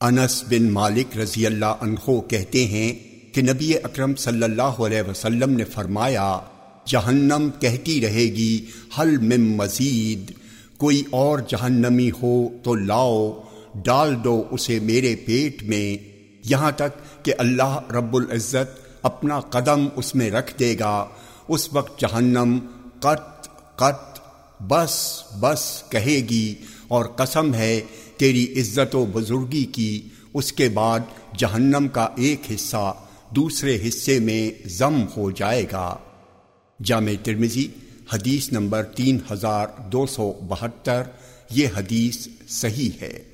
انس بن مالک رضی اللہ عنہ کہتے ہیں کہ نبی اکرم صلی اللہ علیہ وسلم نے فرمایا، جہنم کہتی رہے گی، حل من مزید۔ کوئی اور جہنمی ہو تو لاؤ، ڈال دو اسے میرے پیٹ میں۔ یہاں تک کہ اللہ رب العزت اپنا قدم اس میں رکھ دے گا۔ اس وقت جہنم قط قط، بس بس کہے گی اور قسم ہے تیری عزت و بزرگی کی، اس کے بعد جہنم کا ایک حصہ دوسرے حصے میں ضم ہو جائے گا۔ جامع ترمزی حدیث نمبر تین ہزار دو سو بہتر، یہ حدیث صحیح ہے۔